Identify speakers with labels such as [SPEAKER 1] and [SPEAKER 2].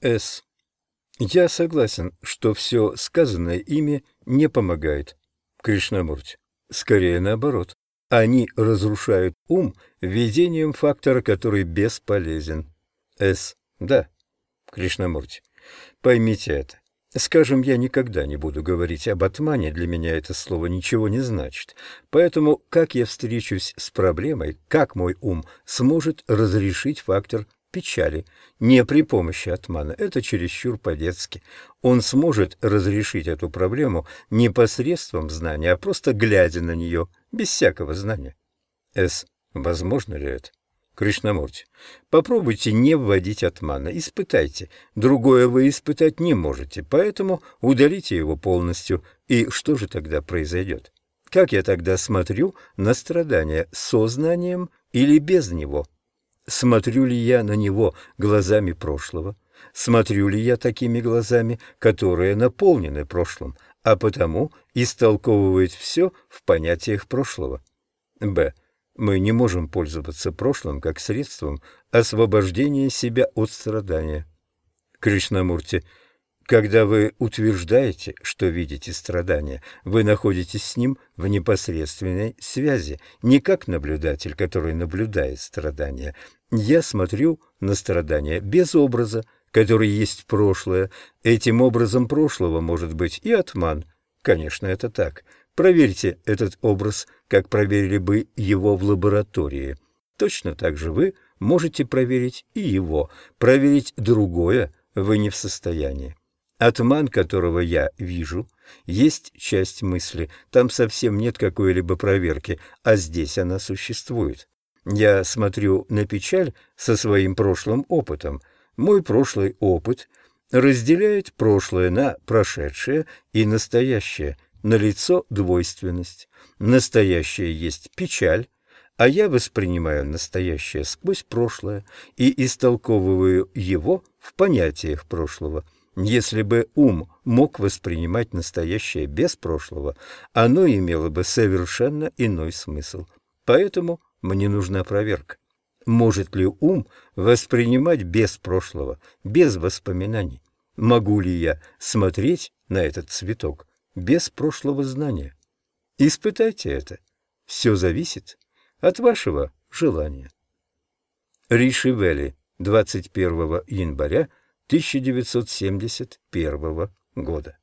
[SPEAKER 1] С. Я согласен, что все сказанное ими не помогает. Кришнамурти. Скорее наоборот. Они разрушают ум введением фактора, который бесполезен. С. Да. Кришнамурти. Поймите это. Скажем, я никогда не буду говорить об атмане, для меня это слово ничего не значит. Поэтому как я встречусь с проблемой, как мой ум сможет разрешить фактор печали? Не при помощи атмана, это чересчур по-детски. Он сможет разрешить эту проблему не посредством знания, а просто глядя на нее, без всякого знания. С. Возможно ли это? Кришнамурти, попробуйте не вводить атмана, испытайте. Другое вы испытать не можете, поэтому удалите его полностью. И что же тогда произойдет? Как я тогда смотрю на страдания, сознанием или без него? Смотрю ли я на него глазами прошлого? Смотрю ли я такими глазами, которые наполнены прошлым, а потому истолковывают все в понятиях прошлого? Б. Мы не можем пользоваться прошлым как средством освобождения себя от страдания. Кришнамурти, когда вы утверждаете, что видите страдания, вы находитесь с ним в непосредственной связи, не как наблюдатель, который наблюдает страдания. Я смотрю на страдания без образа, который есть прошлое. Этим образом прошлого может быть и отман. Конечно, это так. Проверьте этот образ, как проверили бы его в лаборатории. Точно так же вы можете проверить и его. Проверить другое вы не в состоянии. Атман, которого я вижу, есть часть мысли. Там совсем нет какой-либо проверки, а здесь она существует. Я смотрю на печаль со своим прошлым опытом. Мой прошлый опыт разделяет прошлое на прошедшее и настоящее – налицо двойственность. Настоящее есть печаль, а я воспринимаю настоящее сквозь прошлое и истолковываю его в понятиях прошлого. Если бы ум мог воспринимать настоящее без прошлого, оно имело бы совершенно иной смысл. Поэтому мне нужна проверка. Может ли ум воспринимать без прошлого, без воспоминаний? Могу ли я смотреть на этот цветок без прошлого знания. Испытайте это. Все зависит от вашего желания. Риши Вэлли, 21 января 1971 года.